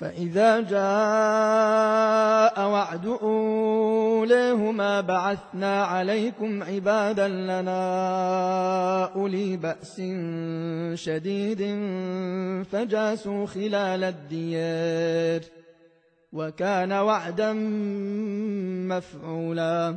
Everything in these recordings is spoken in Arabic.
فإذا جاء وعد أوليهما بعثنا عليكم عبادا لنا أولي بأس شديد فجاسوا خلال الديار وكان وعدا مفعولا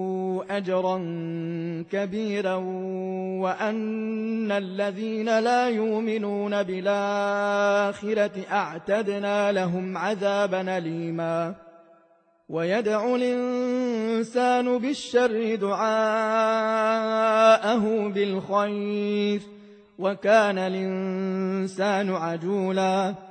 أجرا كبيرا وأن الذين لا يؤمنون بالآخرة أعتدنا لهم عذابا ليما ويدعو الإنسان بالشر دعاءه بالخير وكان الإنسان عجولا.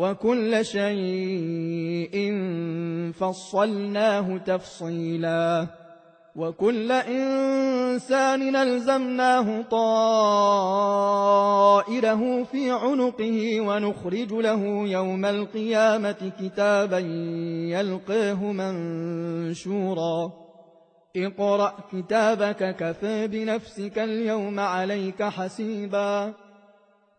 وكل شيء فصلناه تفصيلا. وكل إنسان نلزمناه طائره في عنقه ونخرج له يوم القيامة كتابا يلقاه منشورا. اقرأ كتابك كفى بنفسك اليوم عليك حسيبا.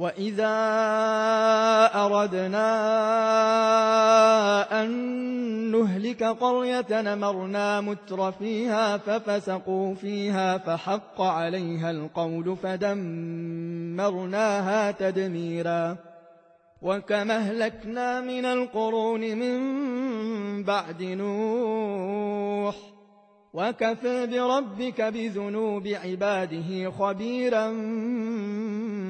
وإذا أردنا أن نهلك قرية نمرنا متر فيها ففسقوا فيها فحق عليها القول فدمرناها تدميرا وكما اهلكنا من القرون من بعد نوح وكفى بربك بذنوب عباده خبيرا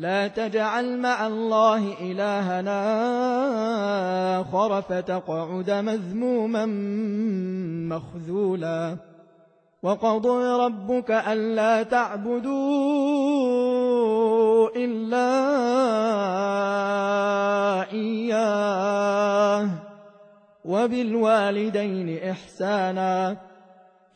لا تجعل مع الله إلهنا آخر فتقعد مذموما مخذولا. وقضى ربك ألا تعبدوا إلا إياه. وبالوالدين إحسانا.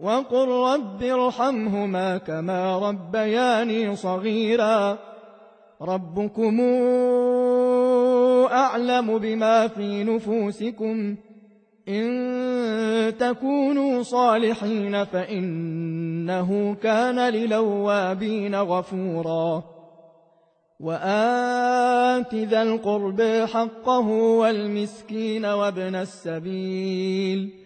وقل رب ارحمهما كما ربياني صغيرا. ربكم أعلم بما في نفوسكم. إن تكونوا صالحين فإنه كان للوابين غفورا. وآت ذا القرب حقه والمسكين وابن السبيل.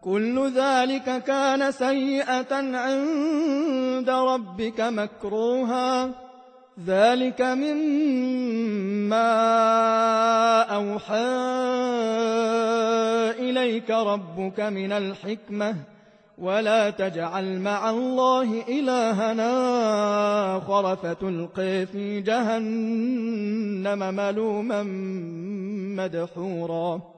كل ذلك كان سيئة عند ربك مكروها. ذلك مما أوحى إليك ربك من الحكمة. ولا تجعل مع الله إلهنا آخر فتلقي في جهنم ملوما مدحورا.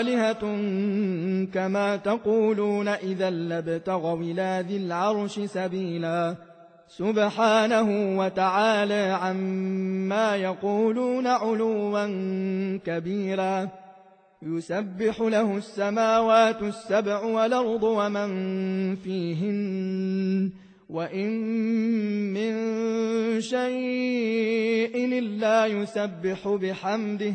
آلهة كما تقولون إذا لابتغوا إلى ذي العرش سبيلا. سبحانه وتعالى عما يقولون علوا كبيرا. يسبح له السماوات السبع والأرض ومن فيهن. وإن من شيء إلا يسبح بحمده.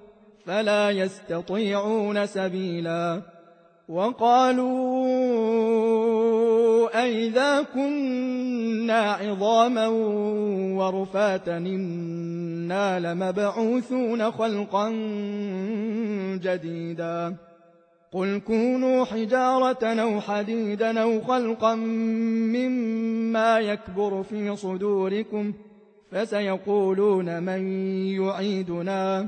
فلا يستطيعون سبيلا. وقالوا أئذا كنا عظاما ورفاتا إنا لمبعوثون خلقا جديدا. قل كونوا حجارة أو حديدا أو خلقا مما يكبر في صدوركم فسيقولون من يعيدنا.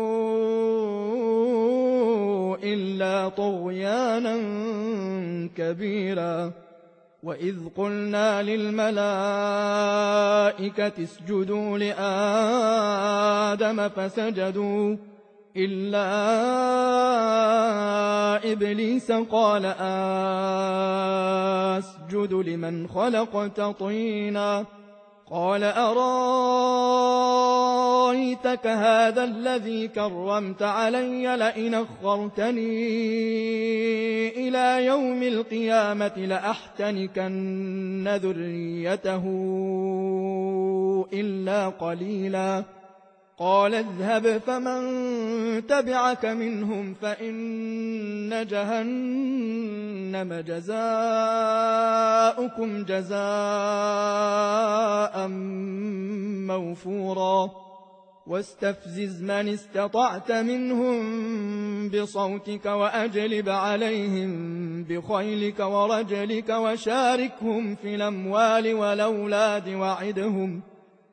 إلا طغيانا كبيرا. وإذ قلنا للملائكة اسجدوا لآدم فسجدوا إلا إبليس قال أسجد لمن خلقت طيناً. قال أرأيتك هذا الذي كرمت علي لئن أخرتني إلى يوم القيامة لأحتنكن ذريته إلا قليلاً قال اذهب فمن تبعك منهم فإن جهنم جزاؤكم جزاء موفورا. واستفزز من استطعت منهم بصوتك وأجلب عليهم بخيلك ورجلك وشاركهم في الأموال والأولاد وعدهم ۖ.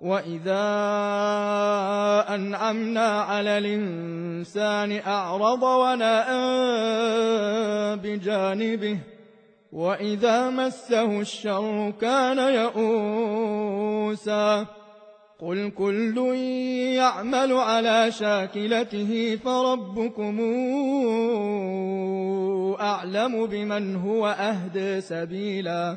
وإذا أنعمنا على الإنسان أعرض وناء بجانبه وإذا مسه الشر كان يئوسا قل كل يعمل على شاكلته فربكم أعلم بمن هو أهدى سبيلا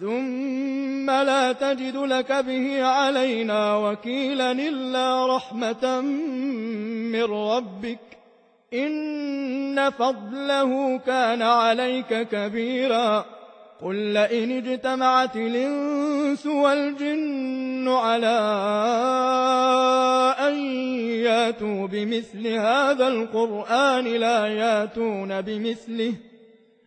ثم لا تجد لك به علينا وكيلا إلا رحمة من ربك. إن فضله كان عليك كبيرا. قل لئن اجتمعت الإنس والجن على أن ياتوا بمثل هذا القرآن لا ياتون بمثله.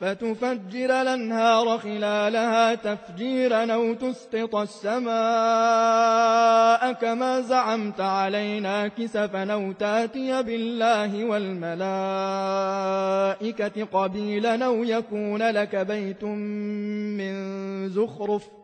فتفجر الأنهار خلالها تفجيرا أو تسقط السماء كما زعمت علينا كسفا أو تأتي بالله والملائكة قبيلا أو يكون لك بيت من زخرف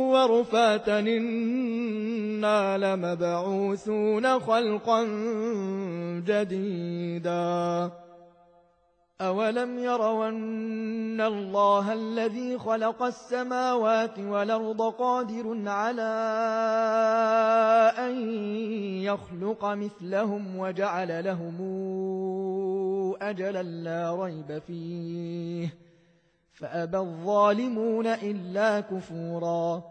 ورفاتا إنا لمبعوثون خلقا جديدا. أولم يروا أن الله الذي خلق السماوات والأرض قادر على أن يخلق مثلهم وجعل لهم أجلا لا ريب فيه. فأبى الظالمون إلا كفورا.